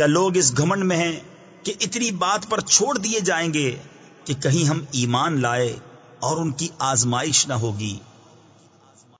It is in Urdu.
کیا لوگ اس گھمنڈ میں ہیں کہ اتنی بات پر چھوڑ دیے جائیں گے کہ کہیں ہم ایمان لائے اور ان کی آزمائش نہ ہوگی؟